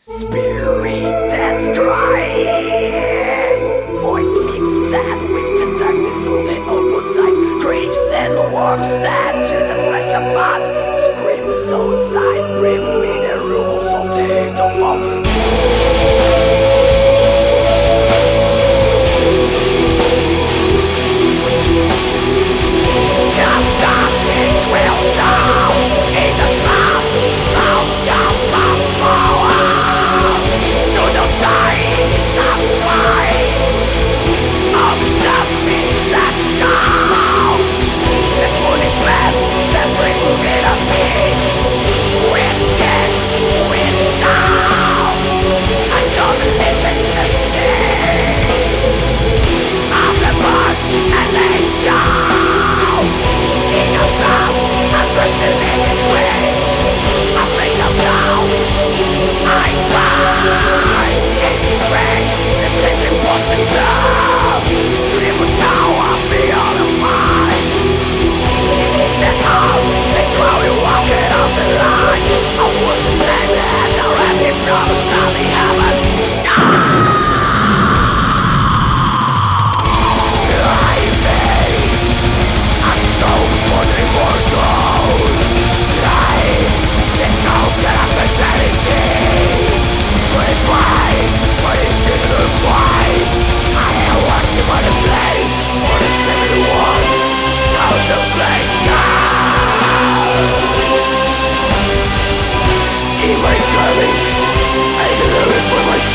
Spirit that's crying. Voice mixed sad with the darkness on the open side. Graves and warm that to the flesh apart. Screams outside, brim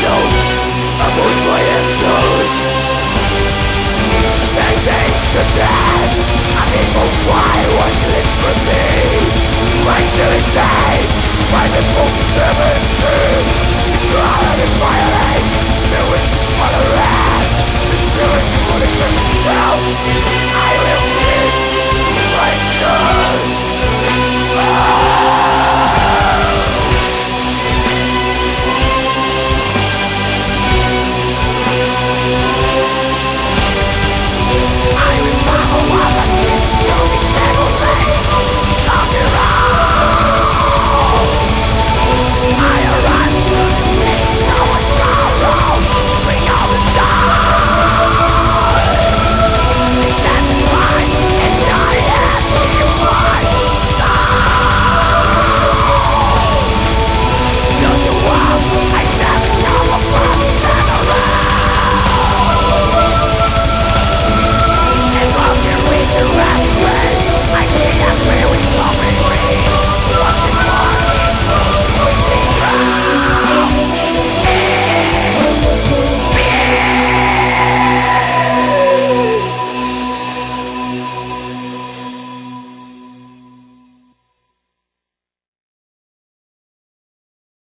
shown upon my actions